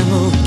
demo.